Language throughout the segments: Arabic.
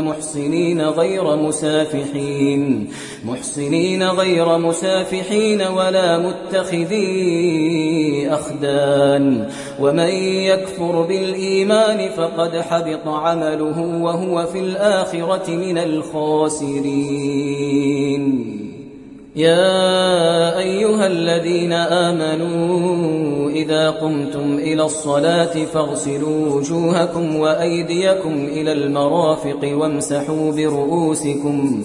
محصنين غير مسافحين. محصنين غير مسافحين ولا متخذي أخدان. ومن يكفر بالإيمان فقد حبط عمله وهو في الآخرة من الخاسرين. يا أيها الذين آمنوا إذا قمتم إلى الصلاة فاغسلوا وجوهكم وأيديكم إلى المرافق وامسحوا برؤوسكم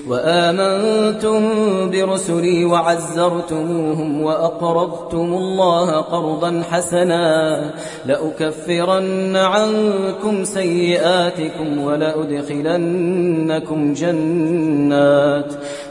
وآمنتم برسلي وعزرتموهم وأقرضتم الله قرضا حسنا لأكفرن عنكم سيئاتكم ولأدخلنكم جنات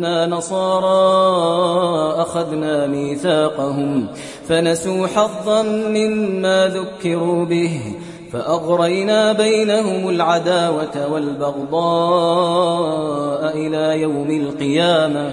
إنا نصارى أخذنا ميثاقهم فنسوا حظا مما ذكروا به فأغرينا بينهم العداوة والبغضاء إلى يوم القيامة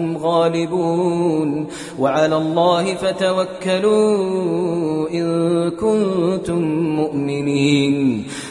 أنكم غالبون وعلى الله فتوكلوا إن كنتم مؤمنين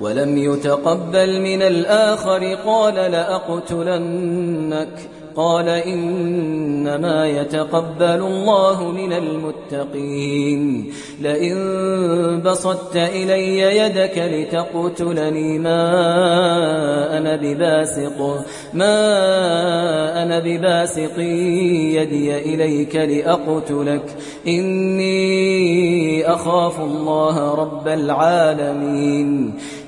ولم يتقبل من الآخر قال لأقتلنك. قال إنما يتقبل الله من المتقين. لئن بسطت إلي يدك لتقتلني ما أنا بباسط ما أنا بباسط يدي إليك لأقتلك. إني أخاف الله رب العالمين.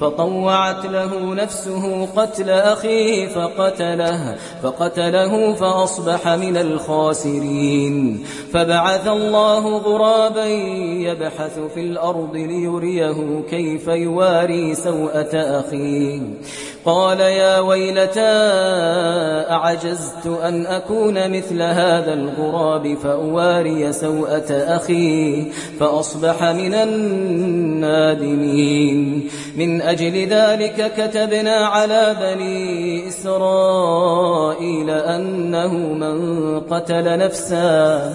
فطوعت له نفسه قتل أخيه فقتله فقتله فأصبح من الخاسرين. فبعث الله غرابا يبحث في الأرض ليريه كيف يواري سوءة أخيه. قال يا ويلتى أعجزت أن أكون مثل هذا الغراب فأواري سوءة أخي فأصبح من النادمين. من أجل ذلك كتبنا على بني إسرائيل أنه من قتل نفسا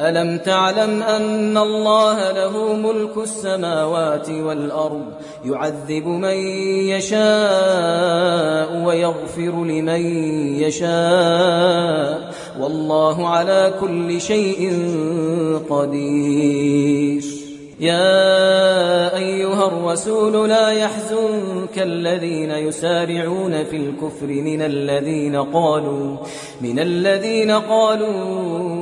ألم تعلم أن الله له ملك السماوات والأرض يعذب من يشاء ويغفر لمن يشاء والله على كل شيء قدير. يا أيها الرسول لا يحزنك الذين يسارعون في الكفر من الذين قالوا من الذين قالوا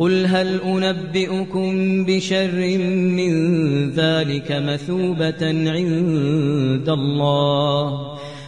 قل هل أنبئكم بشر من ذلك مثوبة عند الله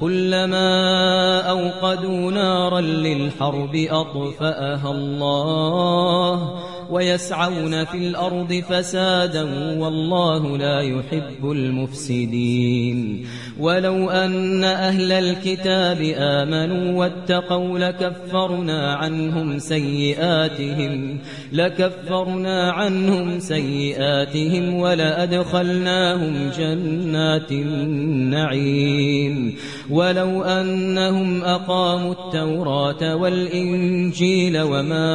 كلما أوقدوا نارا للحرب أطفأها الله. ويسعون في الأرض فسادا والله لا يحب المفسدين. ولو أن أهل الكتاب آمنوا واتقوا لكفرنا عنهم سيئاتهم لكفرنا عنهم سيئاتهم ولأدخلناهم جنات النعيم. ولو أنهم أقاموا التوراة والإنجيل وما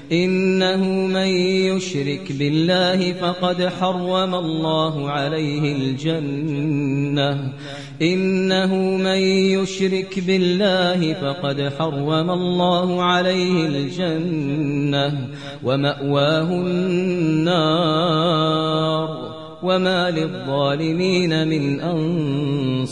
إنه من يشرك بالله فقد حرم الله عليه الجنة. إنه من يشرك بالله فقد حرم الله عليه الجنة. ومأواه النار. وما للظالمين من أنصار.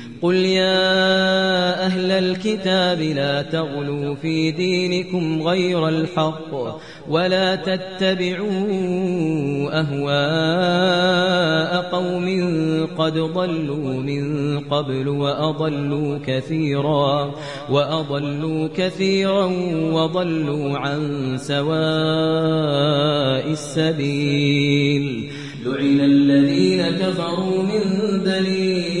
قل يا أهل الكتاب لا تغلوا في دينكم غير الحق ولا تتبعوا أهواء قوم قد ضلوا من قبل وأضلوا كثيرا وأضلوا كثيرا وضلوا عن سواء السبيل لعن الذين كفروا من بني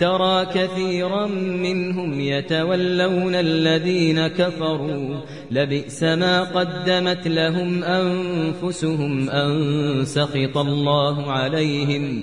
ترى كثيرا منهم يتولون الذين كفروا. لبئس ما قدمت لهم أنفسهم أن سخط الله عليهم.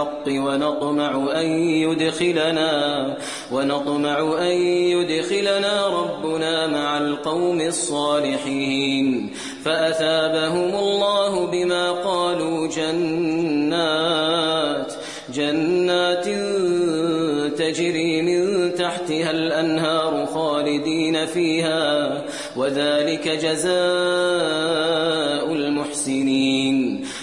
الحق ونطمع أن يدخلنا ونطمع أن يدخلنا ربنا مع القوم الصالحين. فأثابهم الله بما قالوا جنات جنات تجري من تحتها الأنهار خالدين فيها وذلك جزاء المحسنين.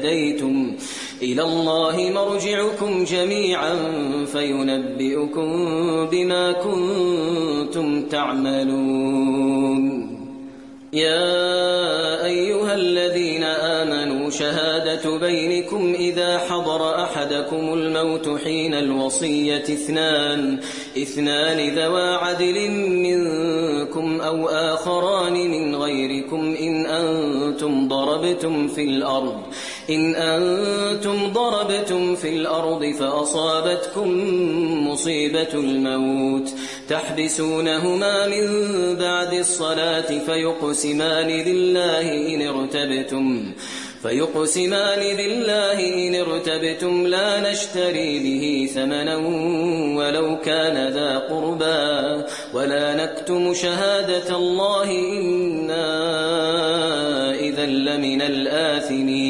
اهتديتم إلى الله مرجعكم جميعا فينبئكم بما كنتم تعملون. يا أيها الذين آمنوا شهادة بينكم إذا حضر أحدكم الموت حين الوصية اثنان اثنان ذوى عدل منكم أو آخران من غيركم إن أنتم ضربتم في الأرض. إن أنتم ضربتم في الأرض فأصابتكم مصيبة الموت. تحبسونهما من بعد الصلاة فيقسمان لله إن ارتبتم. فيقسمان بالله إن ارتبتم لا نشتري به ثمنا ولو كان ذا قربا ولا نكتم شهادة الله إنا إذا لمن الآثمين.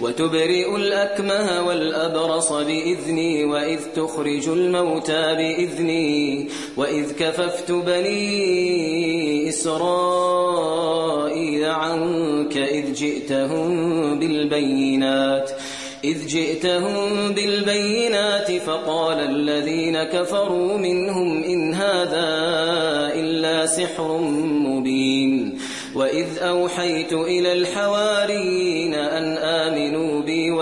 وتبرئ الأكمه والأبرص بإذني وإذ تخرج الموتى بإذني وإذ كففت بني إسرائيل عنك إذ جئتهم بالبينات إذ جئتهم بالبينات فقال الذين كفروا منهم إن هذا إلا سحر مبين. وإذ أوحيت إلى الحواريين أن